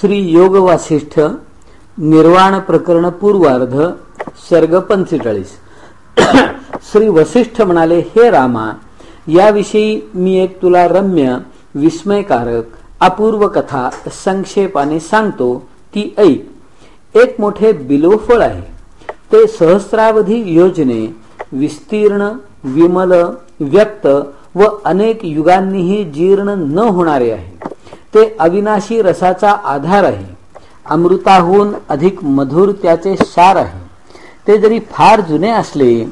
श्री योग वासिष्ठ निर्वाण प्रकरण पूर्वार्ध सर्ग पंचेचाळीस. श्री वसिष्ठ म्हणाले हे रामा याविषयी मी एक तुला रम्य विस्मयकारक अपूर्व कथा संक्षेपाने सांगतो. ती ऐक. एक मोठे बिलोफळ आहे. ते सहस्रावधी योजने विस्तीर्ण विमल व्यक्त व अनेक युगांनीही जीर्ण न होणारे आहे. ते अविनाशी रसाचा आधार आहे. अमृताहून अधिक मधुर त्याचे सार आहे. ते जरी फार जुने असले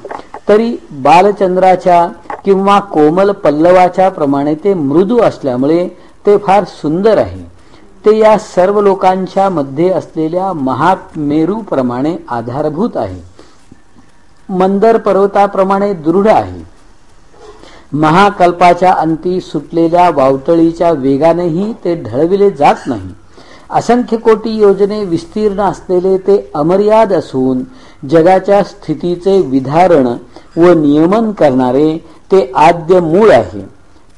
तरी बालचंद्राच्या किंवा कोमल पल्लवाच्या प्रमाणे ते मृदू असल्यामुळे ते फार सुंदर आहे. ते या सर्व लोकांच्या मध्ये असलेल्या महामेरूप्रमाणे आधारभूत आहे. मंदर पर्वताप्रमाणे दृढ आहे. महाकल्पाच्या अंती सुटलेल्या वावटळीच्या वेगानेही ते ढळविले जात नाही. असंख्य कोटी योजने विस्तीर्ण असलेले ते अमर्याद असून जगाच्या स्थितीचे विधारण व नियमन करणारे ते आद्य मूळ आहे.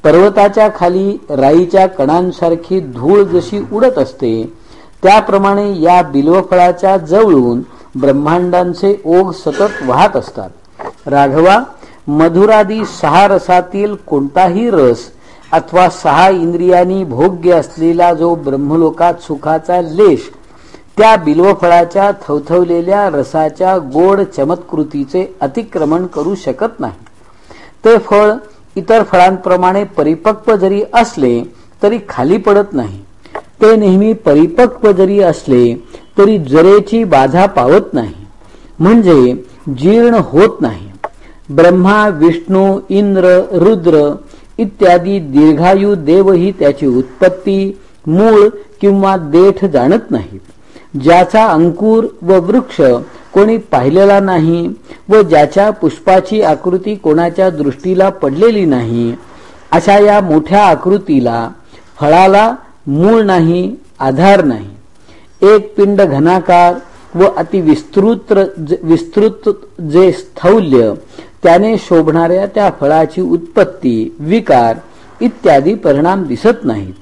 पर्वताच्या खाली राईच्या कणांसारखी धूळ जशी उडत असते त्याप्रमाणे या बिल्वफळाच्या जवळून ब्रह्मांडांचे ओघ सतत वाहत असतात. राघवा मधुरादी सहा रसातील कोणताही रस अथवा सहा इंद्रियांनी भोग्य असलेला जो ब्रह्मलोकात सुखाचा लेश त्या बिल्वफळाच्या थवथवलेल्या रसाच्या गोड चमत्कृतीचे अतिक्रमण करू शकत नाही. ते फळ इतर फळांप्रमाणे परिपक्व जरी असले तरी खाली पडत नाही. ते नेहमी परिपक्व जरी असले तरी जरेची बाधा पावत नाही. म्हणजे जीर्ण होत नाही. ब्रह्मा विष्णू इंद्र रुद्र इत्यादी दीर्घायू देवही त्याची उत्पत्ती मूळ किंवा देठ जाणत नाहीत. ज्याचा अंकुर व वृक्ष कोणी पाहिलेला नाही व ज्याच्या पुष्पाची आकृती कोणाच्या दृष्टीला पडलेली नाही अशा या मोठ्या आकृतीला फळाला मूळ नाही आधार नाही. एक पिंड घनाकार व अति विस्तृत विस्तृत जे स्थौल्य त्याने शोभणाऱ्या त्या फळाची उत्पत्ती विकार इत्यादी परिणाम दिसत नाहीत.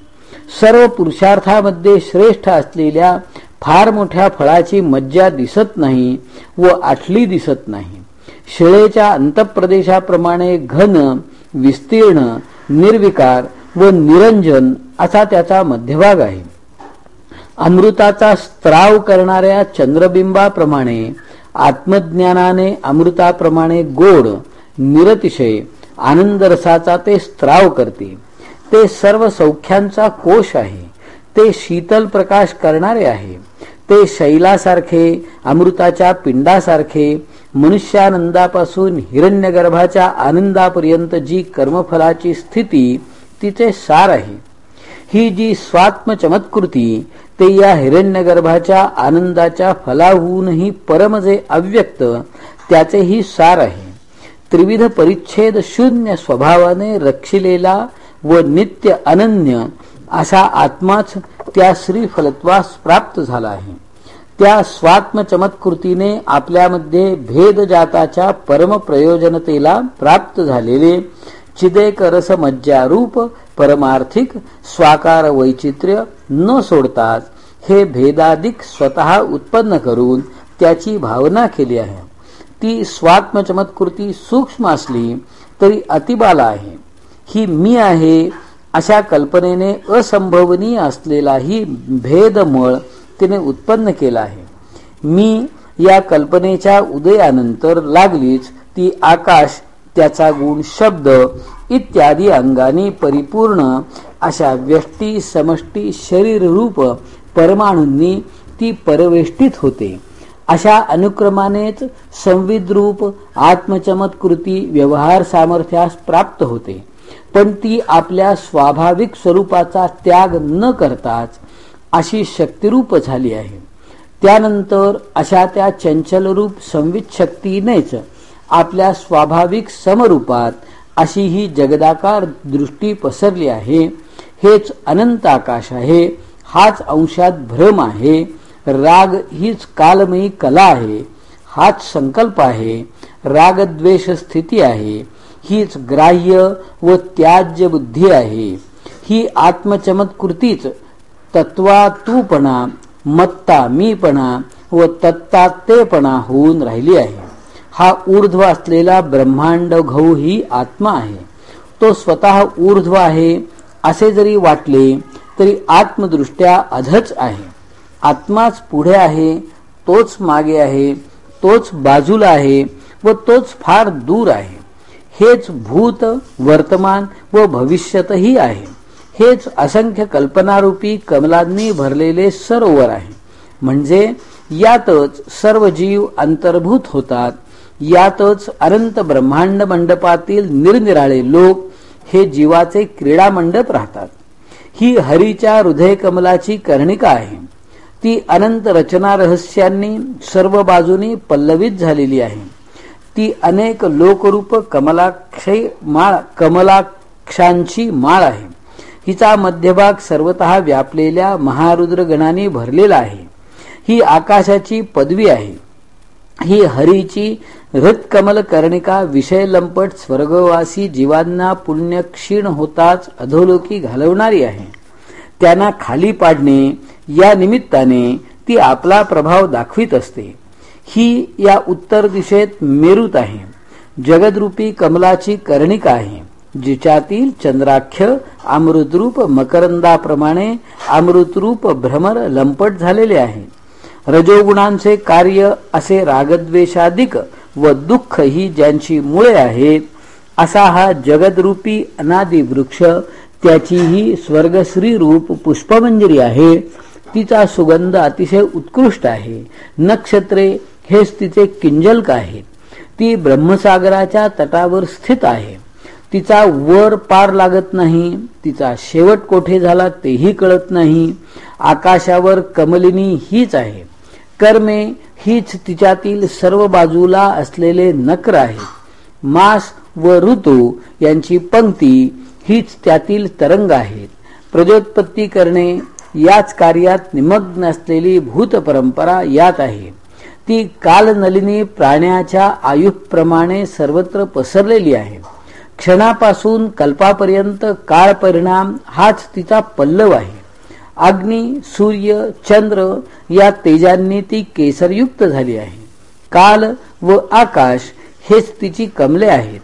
सर्व पुरुषार्थामध्ये श्रेष्ठ असलेल्या फार मोठ्या फळाची मज्जा दिसत नाही व आठली दिसत नाही. शिळेच्या अंतप्रदेशाप्रमाणे घन विस्तीर्ण निर्विकार व निरंजन असा त्याचा मध्यभाग आहे. अमृताचा स्त्राव करणाऱ्या चंद्रबिंबाप्रमाणे आत्मज्ञानाने अमृताप्रमाणे गोड निरतिशय आनंद रसाचा ते स्त्राव करते. ते सर्व सौख्यांचा कोश आहे. ते शीतल प्रकाश करणारे आहे. ते शैलासारखे अमृताच्या पिंडासारखे मनुष्यानंदापासून हिरण्यगर्भाच्या आनंदापर्यंत जी कर्मफलाची स्थिती तिचे सार आहे. ही जी स्वात्म चमत्कृती ते या हिरण्यगर्भाच्या आनंदाच्या फलाहूनही परम जे अव्यक्त त्याचेही सार आहे. त्रिविध परिच्छेद शून्य स्वभावाने रक्षिलेला व नित्य अनन्य असा आत्माच त्या श्रीफलत्वास प्राप्त झाला आहे. त्या स्वात्म चमत्कृतीने आपल्यामध्ये भेद जाताच्या परम प्रयोजनतेला प्राप्त झालेले चिदेक रस मज्जारूप परमार्थिक स्वाकार वैचित्र्य न सोडताच हे भेदाधिक स्वतः उत्पन्न करून त्याची भावना केली आहे. ती स्वात्मचमत्कृती सूक्ष्म असली तरी अतिबाला आहे. ही मी आहे अशा कल्पनेने असंभवनीय असलेलाही भेदमळ तिने उत्पन्न केला आहे. मी या कल्पनेच्या उदयानंतर लागलीच ती आकाश त्याचा गुण शब्द इत्यादी अंगाने परिपूर्ण अशा व्यष्टी समष्टी शरीर रूप परमाणूंनी ती परवेष्टित होते. अशा अनुक्रमानेच संविद्रूप आत्मचमत्कृती व्यवहार सामर्थ्यास प्राप्त होते. पण ती आपल्या स्वाभाविक स्वरूपाचा त्याग न करताच अशी शक्तिरूप झाली आहे. त्यानंतर अशा त्या चंचलरूप संवित शक्तीनेच आपल्या स्वाभाविक समरूपात अशी ही जगदाकार दृष्टी पसरली आहे. हेच अनंत आकाश आहे. हाच अंशात भ्रम आहे. राग हीच कालमयी कला आहे. हाच संकल्प आहे. रागद्वेष स्थिती आहे. हीच ग्राह्य व त्याज्य बुद्धी आहे. ही आत्मचमत्कृतीच तत्वा तूपणा मत्ता मीपणा व तत्ता तेपणा होऊन राहिली आहे. हा ऊर्ध्व असलेला ब्रह्मांड घऊ ही आत्मा आहे. तो स्वतः ऊर्ध्व आहे असे जरी वाटले तरी आत्मदृष्ट्या अधच आहे. आत्माच पुढे आहे तोच मागे आहे तोच बाजूला आहे व तोच फार दूर आहे. हेच भूत वर्तमान व भविष्यतही आहे. हेच असंख्य कल्पनारूपी कमलांनी भरलेले सरोवर आहे. म्हणजे यातच सर्व जीव अंतर्भूत होतात. यातच अनंत ब्रह्मांड मंडपातील निरनिराळे लोक हे जीवाचे क्रीडा मंडप राहतात. ही हरीच्या हृदय कमलाची कर्णिका आहे. ती अनंत रचना रहस्यांनी सर्व बाजूनी पल्लवित झालेली आहे. ती अनेक लोकरूप कमलाक्ष माळ कमलाक्षांची माळ आहे. हिचा मध्यभाग सर्वत व्यापलेल्या महारुद्र गणाने भरलेला आहे. ही आकाशाची पदवी आहे. ही हरीची हृत्कमल कर्णिका विषय लंपट स्वर्गवासी जीवांना पुण्य क्षीण होताच अधोलोकी घालवणारी आहे. त्यांना खाली पाडणे या निमित्ताने ती आपला प्रभाव दाखवित असते. ही या उत्तर दिशेत मेरूत आहे. जगदरूपी कमलाची कर्णिका आहे. जिच्यातील चंद्राख्य अमृतरूप मकरंदाप्रमाणे अमृतरूप भ्रमर लंपट झालेले आहे. रजोगुणांचे कार्य असे रागद्वेषाधिक व दुःख ही ज्यांची मुळे आहेत असा हा जगदरूपी अनादी वृक्ष त्याचीही स्वर्गश्री रूप पुष्पमंजरी आहे. तिचा सुगंध अतिशय उत्कृष्ट आहे. नक्षत्रे हेच तिचे किंजलक आहेत ती ब्रह्मसागराच्या तटावर स्थित आहे. तिचा वर पार लागत नाही तिचा शेवट कोठे झाला तेही कळत नाही. आकाशावर कमलिनी हीच आहे. कर्मे हीच तिच्यातील सर्व बाजूला असलेले नक्र आहेत मास व ऋतू यांची पंक्ती हीच त्यातील तरंग आहेत प्रजोत्पत्ती करणे याच कार्यात निमग्न असलेली भूत परंपरा यात आहे. ती कालनलिनी प्राण्याच्या आयुप्रमाणे सर्वत्र पसरलेली आहे. क्षणापासून कल्पापर्यंत काळ परिणाम हाच तिचा पल्लव आहे. अग्नी सूर्य चंद्र या तेजांनी ती केसरयुक्त झाली आहे. काल व आकाश हेच तिची कमले आहेत.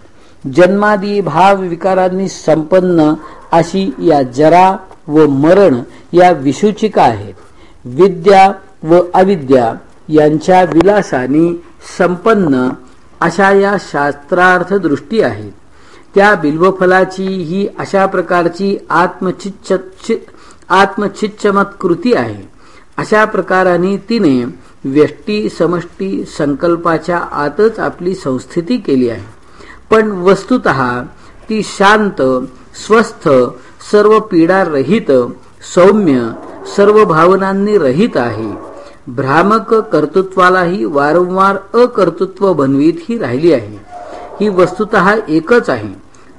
जन्मादी भाव विकारांनी संपन्न अशी या जरा व मरण या विसूचिका आहेत. विद्या व अविद्या यांच्या विलासानी संपन्न अशा या शास्त्रार्थ दृष्टी आहेत. त्या बिल्वफलाची ही अशा प्रकारची आत्मचिच्छ आत्मचिच्चमत कृती आहे. अशा प्रकाराने तिने व्यष्टी समष्टी संकल्पाच्या आतच आपली संस्थिती केली आहे. पण वस्तुत ती शांत स्वस्थ सर्व पीडा रहित सौम्य सर्व भावनांनी रहित आहे. भ्रामक कर्तृत्वालाही वारंवार अकर्तृत्व बनवीत ही राहिली आहे. ही वस्तुत एकच आहे.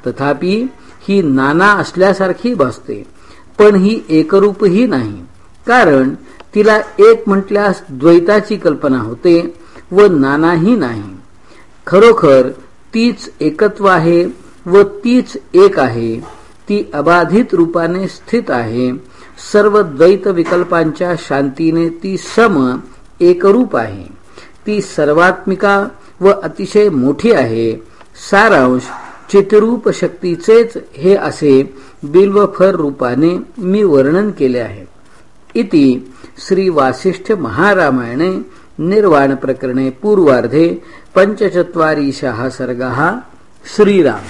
तथापि ही नाना असल्यासारखी भासते. पण ही एकरूपही नाही. कारण तिला एक म्हटल्यास द्वैताची कल्पना होते व नानाही नाही. खरोखर तीच एकत्व आहे व तीच एक आहे. ती अबाधित रूपाने स्थित आहे. सर्व द्वैत विकल्पांच्या शांतीने ती सम एकरूप आहे. ती सर्वात्मिका व अतिशय मोठी आहे. सारांश चितरूप शक्तीचेच हे असे बिल्वफर रूपाने मी वर्णन केले आहे. इति श्री वासिष्ठ महारामायणे निर्वाण प्रकरणे पूर्वार्धे पंचचत्वारिशः सर्गः श्रीराम.